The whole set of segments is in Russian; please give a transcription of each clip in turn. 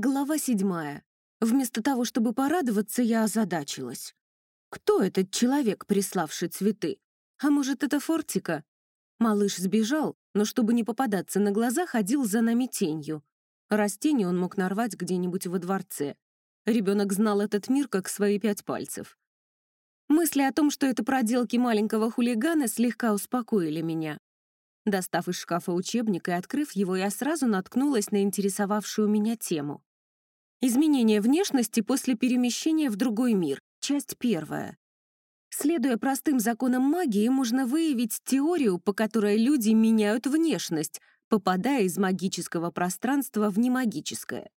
Глава седьмая. Вместо того, чтобы порадоваться, я озадачилась. Кто этот человек, приславший цветы? А может, это Фортика? Малыш сбежал, но чтобы не попадаться на глаза, ходил за нами тенью. Растение он мог нарвать где-нибудь во дворце. Ребенок знал этот мир как свои пять пальцев. Мысли о том, что это проделки маленького хулигана, слегка успокоили меня. Достав из шкафа учебник и открыв его, я сразу наткнулась на интересовавшую меня тему. Изменение внешности после перемещения в другой мир. Часть первая. Следуя простым законам магии, можно выявить теорию, по которой люди меняют внешность, попадая из магического пространства в немагическое.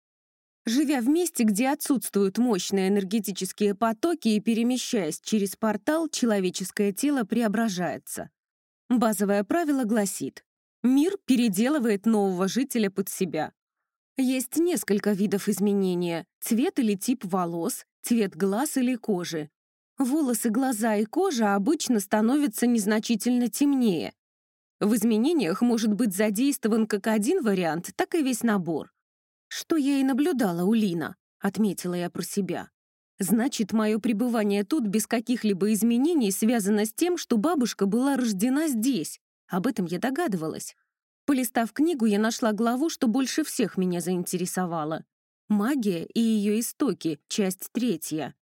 Живя в месте, где отсутствуют мощные энергетические потоки и перемещаясь через портал, человеческое тело преображается. Базовое правило гласит, мир переделывает нового жителя под себя. Есть несколько видов изменения — цвет или тип волос, цвет глаз или кожи. Волосы, глаза и кожа обычно становятся незначительно темнее. В изменениях может быть задействован как один вариант, так и весь набор. Что я и наблюдала у Лина, отметила я про себя. Значит, мое пребывание тут без каких-либо изменений связано с тем, что бабушка была рождена здесь. Об этом я догадывалась. Полистав книгу, я нашла главу, что больше всех меня заинтересовало. «Магия и ее истоки», часть третья.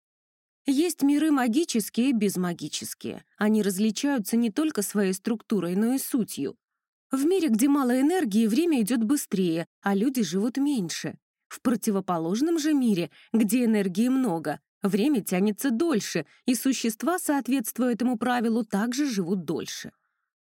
Есть миры магические и безмагические. Они различаются не только своей структурой, но и сутью. В мире, где мало энергии, время идет быстрее, а люди живут меньше. В противоположном же мире, где энергии много, время тянется дольше, и существа, соответствуя этому правилу, также живут дольше.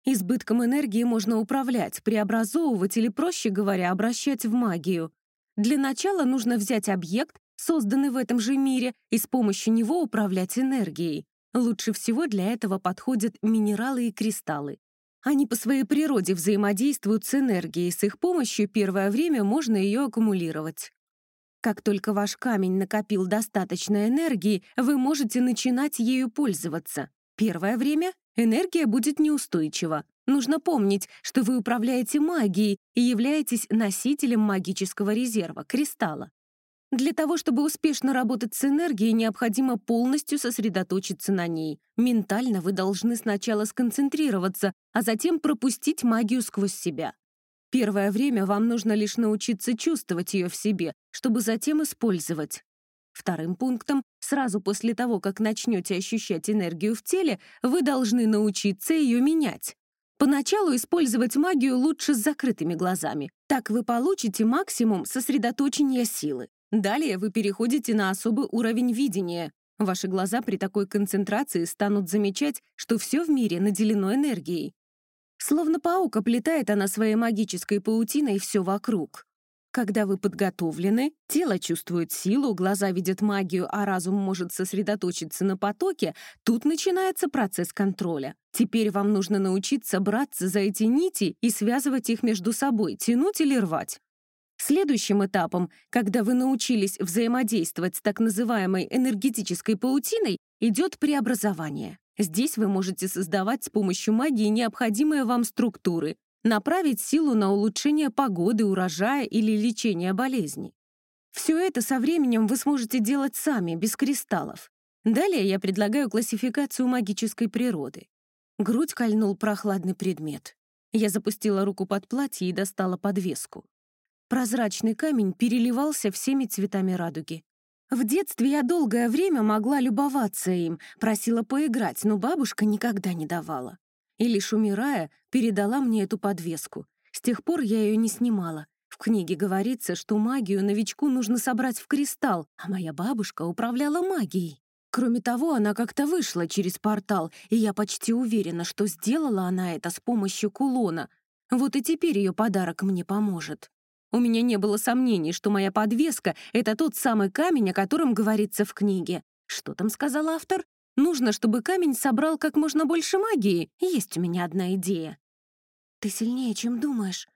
Избытком энергии можно управлять, преобразовывать или, проще говоря, обращать в магию. Для начала нужно взять объект, созданный в этом же мире, и с помощью него управлять энергией. Лучше всего для этого подходят минералы и кристаллы. Они по своей природе взаимодействуют с энергией, с их помощью первое время можно ее аккумулировать. Как только ваш камень накопил достаточно энергии, вы можете начинать ею пользоваться. Первое время Энергия будет неустойчива. Нужно помнить, что вы управляете магией и являетесь носителем магического резерва, кристалла. Для того, чтобы успешно работать с энергией, необходимо полностью сосредоточиться на ней. Ментально вы должны сначала сконцентрироваться, а затем пропустить магию сквозь себя. Первое время вам нужно лишь научиться чувствовать ее в себе, чтобы затем использовать. Вторым пунктом, сразу после того, как начнете ощущать энергию в теле, вы должны научиться ее менять. Поначалу использовать магию лучше с закрытыми глазами. Так вы получите максимум сосредоточения силы. Далее вы переходите на особый уровень видения. Ваши глаза при такой концентрации станут замечать, что все в мире наделено энергией. Словно паук оплетает она своей магической паутиной все вокруг. Когда вы подготовлены, тело чувствует силу, глаза видят магию, а разум может сосредоточиться на потоке, тут начинается процесс контроля. Теперь вам нужно научиться браться за эти нити и связывать их между собой, тянуть или рвать. Следующим этапом, когда вы научились взаимодействовать с так называемой энергетической паутиной, идет преобразование. Здесь вы можете создавать с помощью магии необходимые вам структуры, направить силу на улучшение погоды, урожая или лечение болезней. Все это со временем вы сможете делать сами, без кристаллов. Далее я предлагаю классификацию магической природы. Грудь кольнул прохладный предмет. Я запустила руку под платье и достала подвеску. Прозрачный камень переливался всеми цветами радуги. В детстве я долгое время могла любоваться им, просила поиграть, но бабушка никогда не давала и лишь умирая, передала мне эту подвеску. С тех пор я ее не снимала. В книге говорится, что магию новичку нужно собрать в кристалл, а моя бабушка управляла магией. Кроме того, она как-то вышла через портал, и я почти уверена, что сделала она это с помощью кулона. Вот и теперь ее подарок мне поможет. У меня не было сомнений, что моя подвеска — это тот самый камень, о котором говорится в книге. Что там сказал автор? Нужно, чтобы камень собрал как можно больше магии. Есть у меня одна идея. «Ты сильнее, чем думаешь.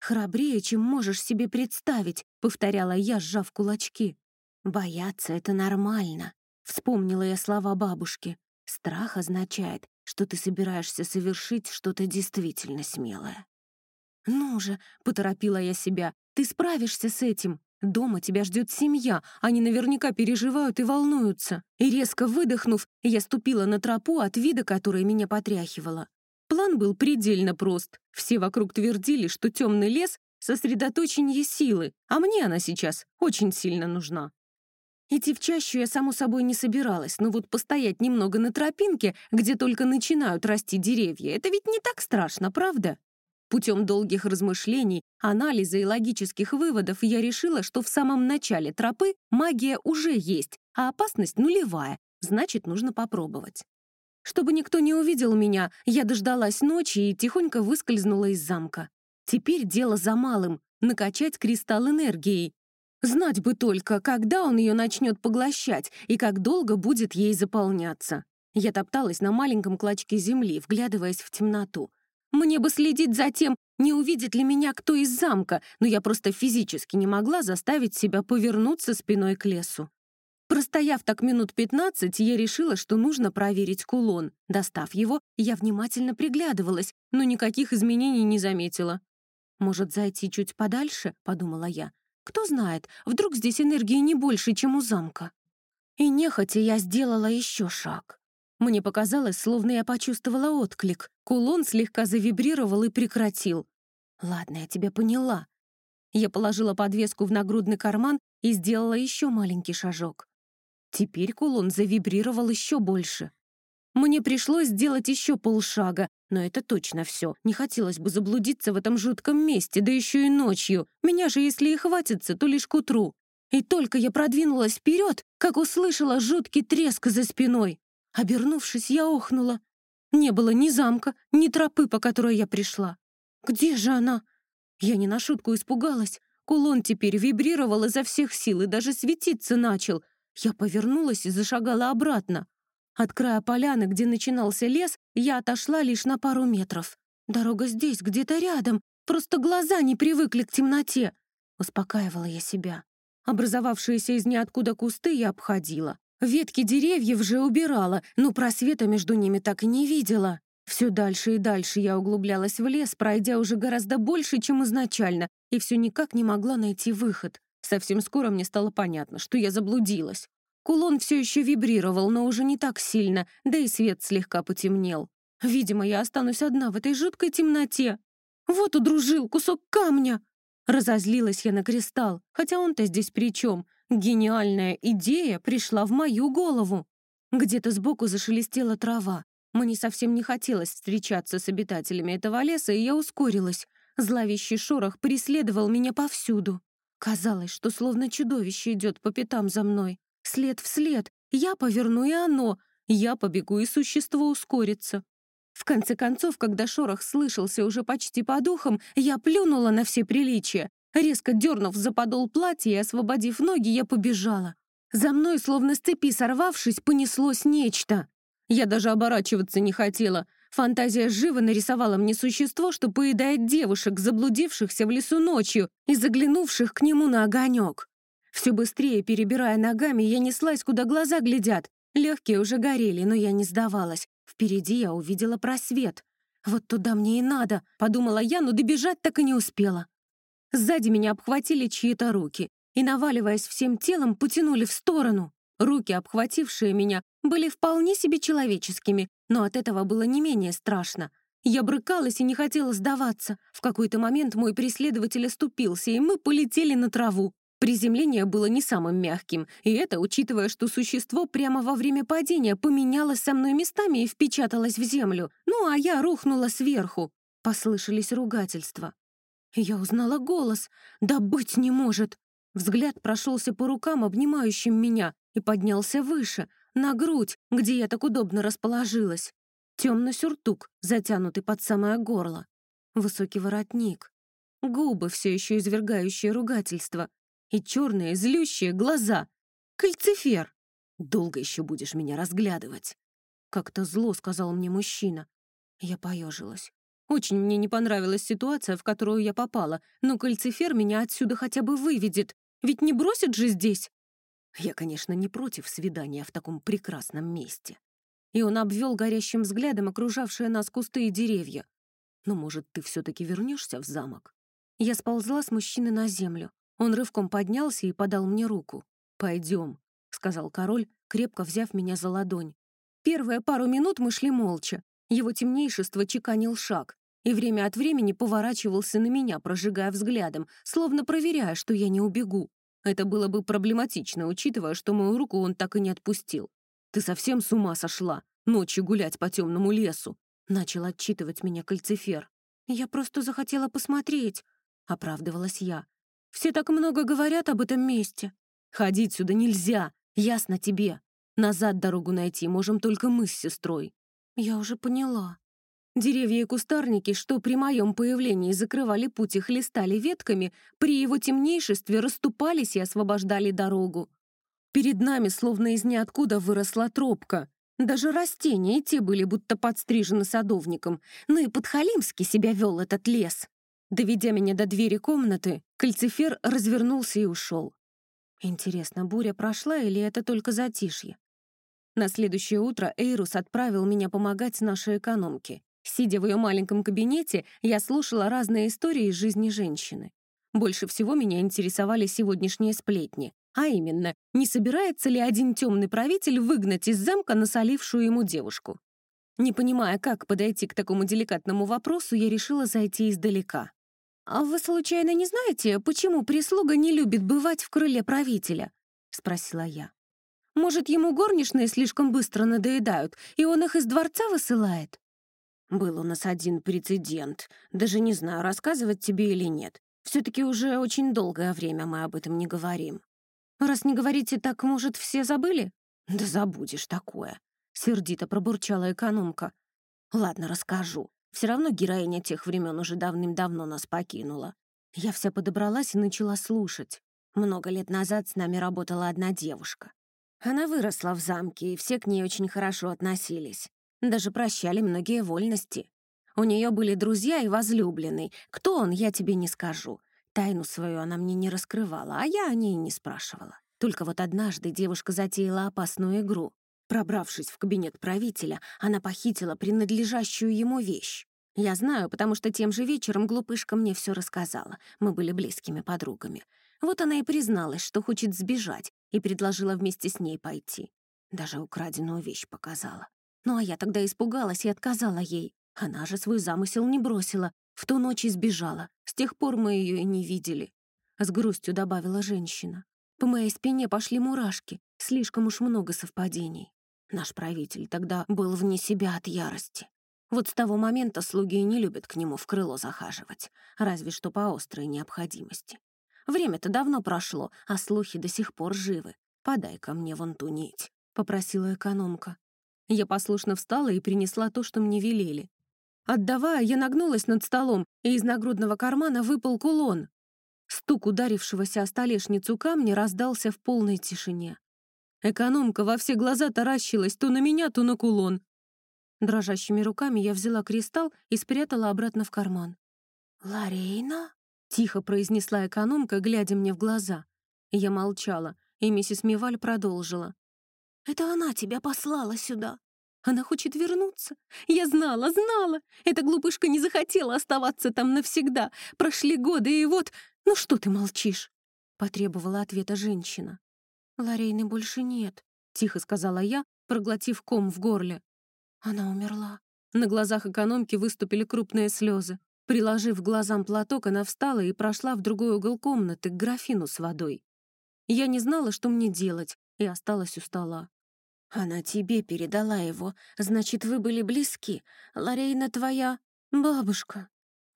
Храбрее, чем можешь себе представить», — повторяла я, сжав кулачки. «Бояться — это нормально», — вспомнила я слова бабушки. «Страх означает, что ты собираешься совершить что-то действительно смелое». «Ну же», — поторопила я себя, — «ты справишься с этим. Дома тебя ждет семья, они наверняка переживают и волнуются. И резко выдохнув, я ступила на тропу от вида, которая меня потряхивала. План был предельно прост. Все вокруг твердили, что темный лес — сосредоточение силы, а мне она сейчас очень сильно нужна. Идти в чащу я, само собой, не собиралась, но вот постоять немного на тропинке, где только начинают расти деревья, это ведь не так страшно, правда? Путем долгих размышлений, анализа и логических выводов я решила, что в самом начале тропы магия уже есть, а опасность нулевая, значит, нужно попробовать. Чтобы никто не увидел меня, я дождалась ночи и тихонько выскользнула из замка. Теперь дело за малым — накачать кристалл энергией. Знать бы только, когда он ее начнет поглощать и как долго будет ей заполняться. Я топталась на маленьком клочке земли, вглядываясь в темноту. Мне бы следить за тем, не увидит ли меня кто из замка, но я просто физически не могла заставить себя повернуться спиной к лесу. Простояв так минут пятнадцать, я решила, что нужно проверить кулон. Достав его, я внимательно приглядывалась, но никаких изменений не заметила. «Может, зайти чуть подальше?» — подумала я. «Кто знает, вдруг здесь энергии не больше, чем у замка?» И нехотя я сделала еще шаг. Мне показалось, словно я почувствовала отклик. Кулон слегка завибрировал и прекратил. «Ладно, я тебя поняла». Я положила подвеску в нагрудный карман и сделала еще маленький шажок. Теперь кулон завибрировал еще больше. Мне пришлось сделать еще полшага, но это точно все. Не хотелось бы заблудиться в этом жутком месте, да еще и ночью. Меня же, если и хватится, то лишь к утру. И только я продвинулась вперед, как услышала жуткий треск за спиной. Обернувшись, я охнула. Не было ни замка, ни тропы, по которой я пришла. Где же она? Я не на шутку испугалась. Кулон теперь вибрировал изо всех сил и даже светиться начал. Я повернулась и зашагала обратно. От края поляны, где начинался лес, я отошла лишь на пару метров. Дорога здесь, где-то рядом, просто глаза не привыкли к темноте. Успокаивала я себя. Образовавшиеся из ниоткуда кусты я обходила. Ветки деревьев же убирала, но просвета между ними так и не видела. Все дальше и дальше я углублялась в лес, пройдя уже гораздо больше, чем изначально, и все никак не могла найти выход. Совсем скоро мне стало понятно, что я заблудилась. Кулон все еще вибрировал, но уже не так сильно, да и свет слегка потемнел. Видимо, я останусь одна в этой жуткой темноте. Вот удружил кусок камня. Разозлилась я на кристалл, хотя он-то здесь при чем? Гениальная идея пришла в мою голову. Где-то сбоку зашелестела трава. Мне совсем не хотелось встречаться с обитателями этого леса, и я ускорилась. Зловещий шорох преследовал меня повсюду. Казалось, что словно чудовище идет по пятам за мной. След в след. Я поверну, и оно. Я побегу, и существо ускорится. В конце концов, когда шорох слышался уже почти по духам, я плюнула на все приличия. Резко дернув за подол платья и освободив ноги, я побежала. За мной, словно с цепи сорвавшись, понеслось нечто. Я даже оборачиваться не хотела. Фантазия живо нарисовала мне существо, что поедает девушек, заблудившихся в лесу ночью и заглянувших к нему на огонек. Все быстрее, перебирая ногами, я неслась, куда глаза глядят. Легкие уже горели, но я не сдавалась. Впереди я увидела просвет. «Вот туда мне и надо», — подумала я, но добежать так и не успела. Сзади меня обхватили чьи-то руки и, наваливаясь всем телом, потянули в сторону. Руки, обхватившие меня, были вполне себе человеческими, но от этого было не менее страшно. Я брыкалась и не хотела сдаваться. В какой-то момент мой преследователь оступился, и мы полетели на траву. Приземление было не самым мягким, и это учитывая, что существо прямо во время падения поменялось со мной местами и впечаталось в землю. Ну, а я рухнула сверху. Послышались ругательства. Я узнала голос. Да быть не может. Взгляд прошелся по рукам, обнимающим меня, и поднялся выше, на грудь, где я так удобно расположилась. Темный сюртук, затянутый под самое горло. Высокий воротник. Губы, все еще извергающие ругательство. И черные, злющие глаза. Кальцифер! Долго еще будешь меня разглядывать. Как-то зло сказал мне мужчина. Я поежилась. Очень мне не понравилась ситуация, в которую я попала, но кальцифер меня отсюда хотя бы выведет, ведь не бросит же здесь. Я, конечно, не против свидания в таком прекрасном месте. И он обвел горящим взглядом окружавшие нас кусты и деревья. Но, может, ты все-таки вернешься в замок? Я сползла с мужчины на землю. Он рывком поднялся и подал мне руку. «Пойдем», — сказал король, крепко взяв меня за ладонь. Первые пару минут мы шли молча. Его темнейшество чеканил шаг и время от времени поворачивался на меня, прожигая взглядом, словно проверяя, что я не убегу. Это было бы проблематично, учитывая, что мою руку он так и не отпустил. «Ты совсем с ума сошла? Ночью гулять по темному лесу?» Начал отчитывать меня кальцифер. «Я просто захотела посмотреть», — оправдывалась я. «Все так много говорят об этом месте». «Ходить сюда нельзя, ясно тебе. Назад дорогу найти можем только мы с сестрой». «Я уже поняла». Деревья и кустарники, что при моем появлении закрывали путь и хлестали ветками, при его темнейшестве расступались и освобождали дорогу. Перед нами словно из ниоткуда выросла тропка. Даже растения те были будто подстрижены садовником. Ну и подхалимски себя вел этот лес. Доведя меня до двери комнаты, кальцифер развернулся и ушел. Интересно, буря прошла или это только затишье? На следующее утро Эйрус отправил меня помогать нашей экономке. Сидя в ее маленьком кабинете, я слушала разные истории из жизни женщины. Больше всего меня интересовали сегодняшние сплетни. А именно, не собирается ли один темный правитель выгнать из замка насолившую ему девушку? Не понимая, как подойти к такому деликатному вопросу, я решила зайти издалека. «А вы, случайно, не знаете, почему прислуга не любит бывать в крыле правителя?» — спросила я. «Может, ему горничные слишком быстро надоедают, и он их из дворца высылает?» Был у нас один прецедент. Даже не знаю, рассказывать тебе или нет. Все-таки уже очень долгое время мы об этом не говорим. Раз не говорите так, может, все забыли? Да забудешь такое. Сердито пробурчала экономка. Ладно, расскажу. Все равно героиня тех времен уже давным-давно нас покинула. Я вся подобралась и начала слушать. Много лет назад с нами работала одна девушка. Она выросла в замке, и все к ней очень хорошо относились. Даже прощали многие вольности. У нее были друзья и возлюбленный. Кто он, я тебе не скажу. Тайну свою она мне не раскрывала, а я о ней не спрашивала. Только вот однажды девушка затеяла опасную игру. Пробравшись в кабинет правителя, она похитила принадлежащую ему вещь. Я знаю, потому что тем же вечером глупышка мне все рассказала. Мы были близкими подругами. Вот она и призналась, что хочет сбежать, и предложила вместе с ней пойти. Даже украденную вещь показала. Ну а я тогда испугалась и отказала ей. Она же свой замысел не бросила, в ту ночь избежала. С тех пор мы ее и не видели. С грустью добавила женщина. По моей спине пошли мурашки, слишком уж много совпадений. Наш правитель тогда был вне себя от ярости. Вот с того момента слуги не любят к нему в крыло захаживать, разве что по острой необходимости. Время-то давно прошло, а слухи до сих пор живы. Подай-ка мне вон ту нить, — попросила экономка. Я послушно встала и принесла то, что мне велели. Отдавая, я нагнулась над столом, и из нагрудного кармана выпал кулон. Стук ударившегося о столешницу камня раздался в полной тишине. Экономка во все глаза таращилась то на меня, то на кулон. Дрожащими руками я взяла кристалл и спрятала обратно в карман. «Ларейна?» — тихо произнесла экономка, глядя мне в глаза. Я молчала, и миссис Миваль продолжила. Это она тебя послала сюда. Она хочет вернуться. Я знала, знала. Эта глупышка не захотела оставаться там навсегда. Прошли годы, и вот... Ну что ты молчишь?» Потребовала ответа женщина. «Лорейны больше нет», — тихо сказала я, проглотив ком в горле. Она умерла. На глазах экономки выступили крупные слезы. Приложив глазам платок, она встала и прошла в другой угол комнаты к графину с водой. Я не знала, что мне делать, и осталась у стола. Она тебе передала его, значит, вы были близки. Ларейна твоя бабушка.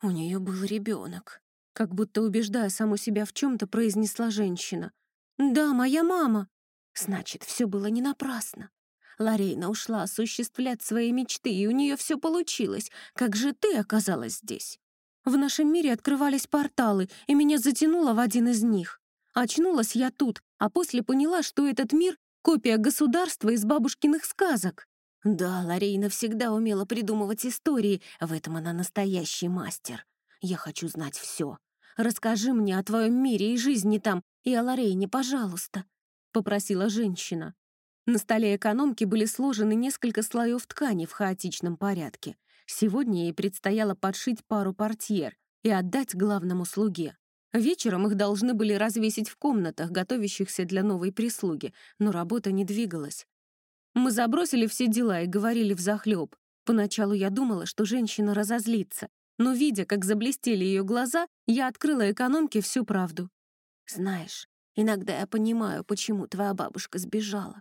У нее был ребенок. Как будто убеждая саму себя в чем-то, произнесла женщина. Да, моя мама. Значит, все было не напрасно. Ларейна ушла осуществлять свои мечты, и у нее все получилось. Как же ты оказалась здесь? В нашем мире открывались порталы, и меня затянуло в один из них. Очнулась я тут, а после поняла, что этот мир Копия государства из бабушкиных сказок. Да, Ларейна всегда умела придумывать истории, в этом она настоящий мастер. Я хочу знать все. Расскажи мне о твоем мире и жизни там, и о Ларейне, пожалуйста», — попросила женщина. На столе экономки были сложены несколько слоев ткани в хаотичном порядке. Сегодня ей предстояло подшить пару портьер и отдать главному слуге. Вечером их должны были развесить в комнатах, готовящихся для новой прислуги, но работа не двигалась. Мы забросили все дела и говорили взахлёб. Поначалу я думала, что женщина разозлится, но, видя, как заблестели ее глаза, я открыла экономке всю правду. «Знаешь, иногда я понимаю, почему твоя бабушка сбежала.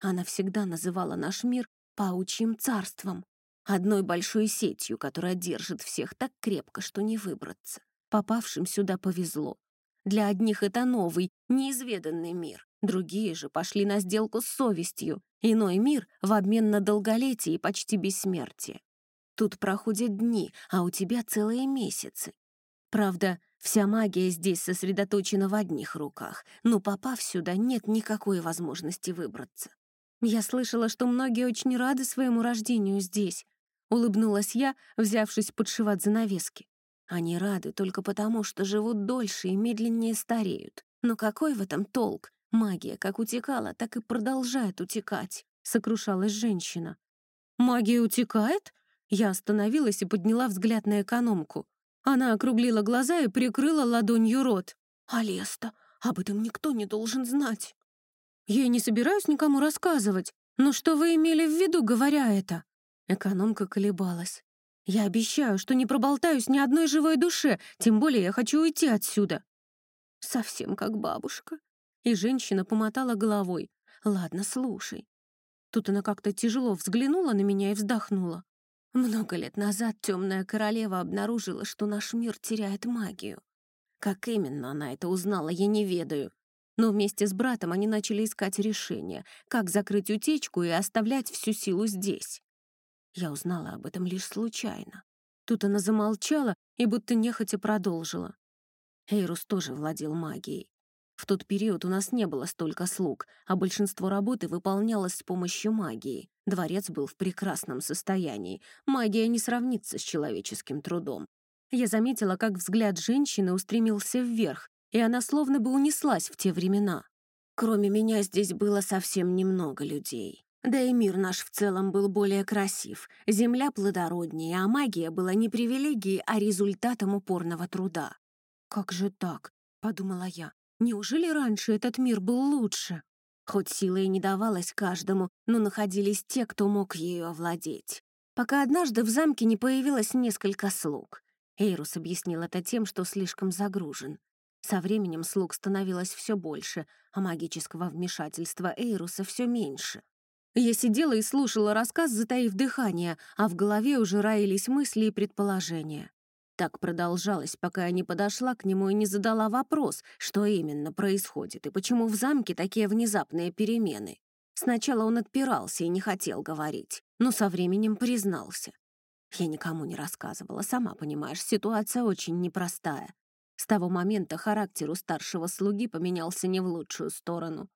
Она всегда называла наш мир паучьим царством, одной большой сетью, которая держит всех так крепко, что не выбраться. Попавшим сюда повезло. Для одних это новый, неизведанный мир. Другие же пошли на сделку с совестью. Иной мир в обмен на долголетие и почти бессмертие. Тут проходят дни, а у тебя целые месяцы. Правда, вся магия здесь сосредоточена в одних руках, но попав сюда, нет никакой возможности выбраться. Я слышала, что многие очень рады своему рождению здесь. Улыбнулась я, взявшись подшивать занавески. Они рады только потому, что живут дольше и медленнее стареют. Но какой в этом толк? Магия как утекала, так и продолжает утекать, сокрушалась женщина. Магия утекает? Я остановилась и подняла взгляд на экономку. Она округлила глаза и прикрыла ладонью рот. «Алеста, об этом никто не должен знать». «Я не собираюсь никому рассказывать. Но что вы имели в виду, говоря это?» Экономка колебалась. Я обещаю, что не проболтаюсь ни одной живой душе, тем более я хочу уйти отсюда. Совсем как бабушка. И женщина помотала головой. Ладно, слушай. Тут она как-то тяжело взглянула на меня и вздохнула. Много лет назад темная королева обнаружила, что наш мир теряет магию. Как именно она это узнала, я не ведаю. Но вместе с братом они начали искать решение, как закрыть утечку и оставлять всю силу здесь. Я узнала об этом лишь случайно. Тут она замолчала и будто нехотя продолжила. Эйрус тоже владел магией. В тот период у нас не было столько слуг, а большинство работы выполнялось с помощью магии. Дворец был в прекрасном состоянии. Магия не сравнится с человеческим трудом. Я заметила, как взгляд женщины устремился вверх, и она словно бы унеслась в те времена. Кроме меня здесь было совсем немного людей. Да и мир наш в целом был более красив, земля плодороднее, а магия была не привилегией, а результатом упорного труда. «Как же так?» — подумала я. «Неужели раньше этот мир был лучше?» Хоть сила и не давалась каждому, но находились те, кто мог ею овладеть. Пока однажды в замке не появилось несколько слуг. Эйрус объяснил это тем, что слишком загружен. Со временем слуг становилось все больше, а магического вмешательства Эйруса все меньше. Я сидела и слушала рассказ, затаив дыхание, а в голове уже раились мысли и предположения. Так продолжалось, пока я не подошла к нему и не задала вопрос, что именно происходит и почему в замке такие внезапные перемены. Сначала он отпирался и не хотел говорить, но со временем признался. Я никому не рассказывала, сама понимаешь, ситуация очень непростая. С того момента характер у старшего слуги поменялся не в лучшую сторону.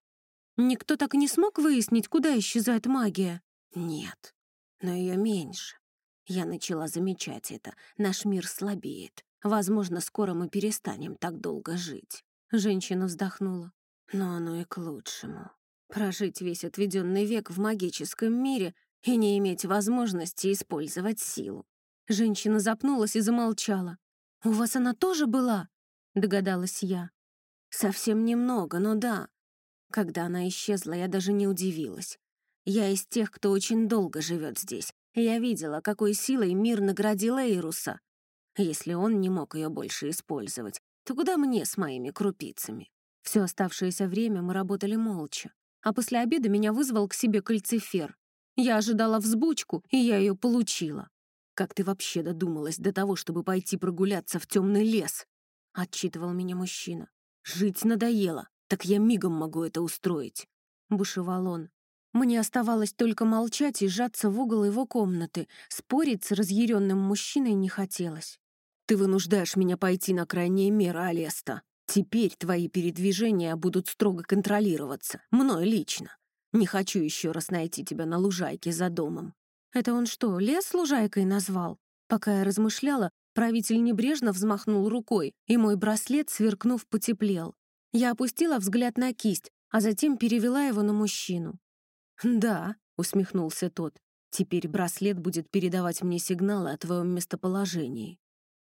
Никто так и не смог выяснить, куда исчезает магия? Нет, но ее меньше. Я начала замечать это. Наш мир слабеет. Возможно, скоро мы перестанем так долго жить. Женщина вздохнула. Но оно и к лучшему. Прожить весь отведенный век в магическом мире и не иметь возможности использовать силу. Женщина запнулась и замолчала. «У вас она тоже была?» — догадалась я. «Совсем немного, но да. Когда она исчезла, я даже не удивилась. Я из тех, кто очень долго живет здесь. Я видела, какой силой мир наградил Эйруса. Если он не мог ее больше использовать, то куда мне с моими крупицами? Все оставшееся время мы работали молча. А после обеда меня вызвал к себе кальцифер. Я ожидала взбучку, и я ее получила. «Как ты вообще додумалась до того, чтобы пойти прогуляться в темный лес?» — отчитывал меня мужчина. «Жить надоело. «Так я мигом могу это устроить», — бушевал он. Мне оставалось только молчать и сжаться в угол его комнаты. Спорить с разъяренным мужчиной не хотелось. «Ты вынуждаешь меня пойти на крайние меры, Алеста. Теперь твои передвижения будут строго контролироваться. Мной лично. Не хочу еще раз найти тебя на лужайке за домом». «Это он что, лес лужайкой назвал?» Пока я размышляла, правитель небрежно взмахнул рукой, и мой браслет, сверкнув, потеплел. Я опустила взгляд на кисть, а затем перевела его на мужчину. «Да», — усмехнулся тот, — «теперь браслет будет передавать мне сигналы о твоем местоположении».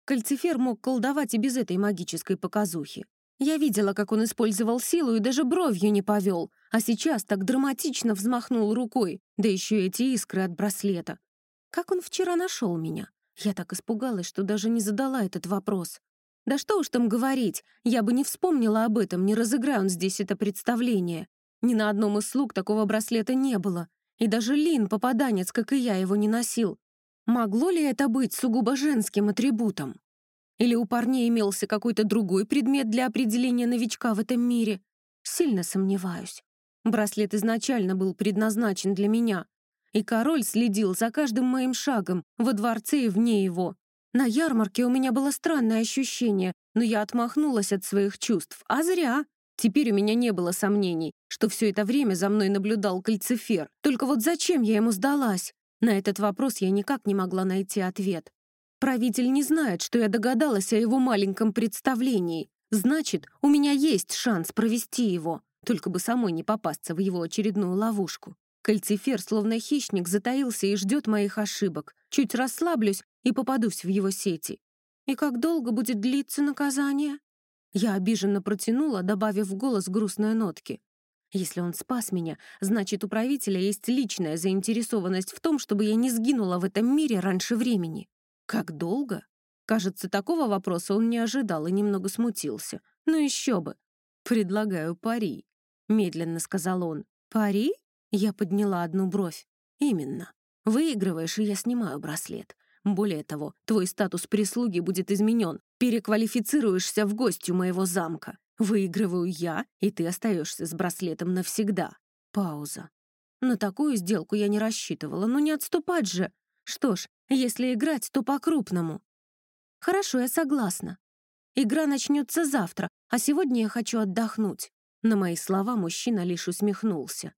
Кальцифер мог колдовать и без этой магической показухи. Я видела, как он использовал силу и даже бровью не повел, а сейчас так драматично взмахнул рукой, да еще эти искры от браслета. Как он вчера нашел меня? Я так испугалась, что даже не задала этот вопрос. Да что уж там говорить, я бы не вспомнила об этом, не разыграя он здесь это представление. Ни на одном из слуг такого браслета не было. И даже Лин, попаданец, как и я, его не носил. Могло ли это быть сугубо женским атрибутом? Или у парней имелся какой-то другой предмет для определения новичка в этом мире? Сильно сомневаюсь. Браслет изначально был предназначен для меня, и король следил за каждым моим шагом во дворце и вне его. На ярмарке у меня было странное ощущение, но я отмахнулась от своих чувств. А зря. Теперь у меня не было сомнений, что все это время за мной наблюдал кальцифер. Только вот зачем я ему сдалась? На этот вопрос я никак не могла найти ответ. Правитель не знает, что я догадалась о его маленьком представлении. Значит, у меня есть шанс провести его. Только бы самой не попасться в его очередную ловушку. Кальцифер, словно хищник, затаился и ждет моих ошибок. Чуть расслаблюсь и попадусь в его сети. И как долго будет длиться наказание? Я обиженно протянула, добавив в голос грустные нотки. Если он спас меня, значит, у правителя есть личная заинтересованность в том, чтобы я не сгинула в этом мире раньше времени. Как долго? Кажется, такого вопроса он не ожидал и немного смутился. Ну еще бы. «Предлагаю пари», — медленно сказал он. «Пари?» Я подняла одну бровь. «Именно. Выигрываешь, и я снимаю браслет. Более того, твой статус прислуги будет изменен. Переквалифицируешься в гостью моего замка. Выигрываю я, и ты остаешься с браслетом навсегда». Пауза. На такую сделку я не рассчитывала, но не отступать же. Что ж, если играть, то по-крупному. Хорошо, я согласна. Игра начнется завтра, а сегодня я хочу отдохнуть. На мои слова мужчина лишь усмехнулся.